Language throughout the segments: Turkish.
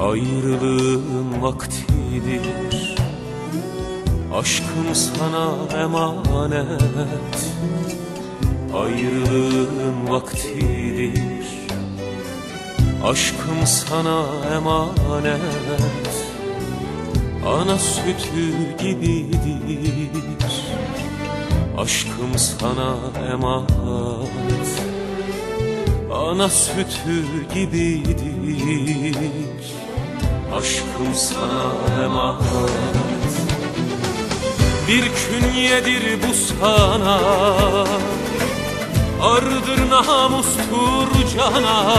Ayrılığın vaktidir. Aşkım sana emanet. Ayrılığın vaktidir. Aşkım sana emanet. Ana sütü gibidir. Aşkım sana emanet. Ana sütü gibidir Aşkım sana emanet. Bir künyedir bu sana. Ardır namustur cana.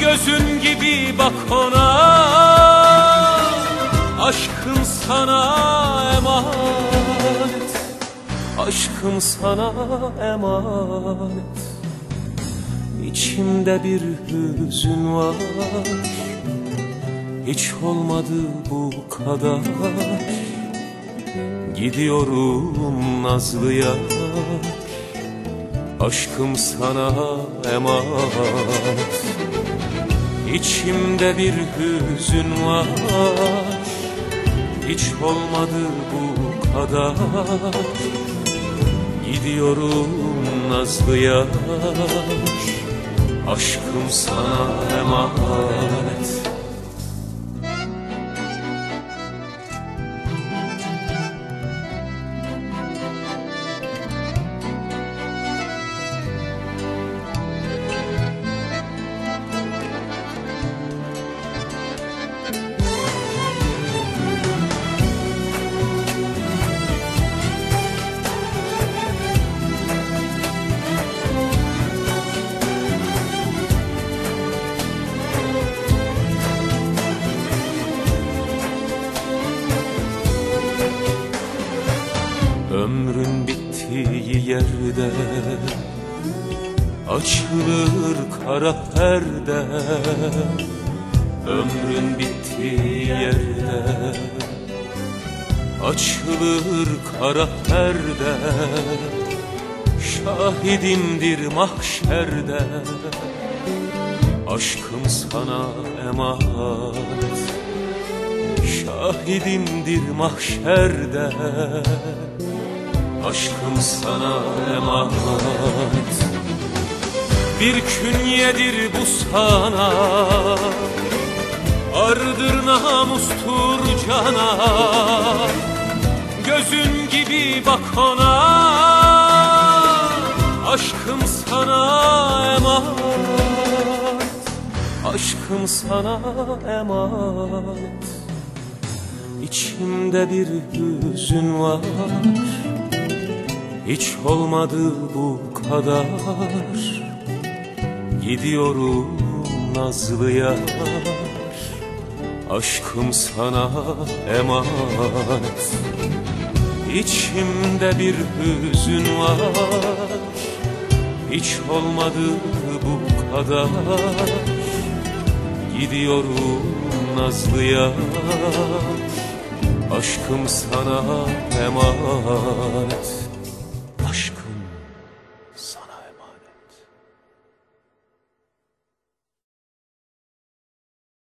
Gözün gibi bak ona. Aşkım sana emanet. Aşkım sana emanet. İçimde bir hüzün var Hiç olmadı bu kadar. Gidiyorum nazlı yar Aşkım sana emanet. İçimde bir hüzün var. Hiç olmadı bu kadar. Gidiyorum nazlı yar Aşkım sana emanet Yerde. Açılır kara perde Ömrün bittiği yerde. Açılır kara perde Şahidimdir mahşerde. Aşkım sana emanet Şahidimdir mahşerde Aşkım sana emanet. Bir künyedir bu sana. Ardır namustur cana. Gözün gibi bak ona. Aşkım sana emanet. Aşkım sana emanet. İçimde bir hüzün var hiç olmadı bu kadar. Gidiyorum nazlı yar. Aşkım sana emanet. İçimde bir hüzün var. Hiç olmadı bu kadar. Gidiyorum nazlı yar. Aşkım sana emanet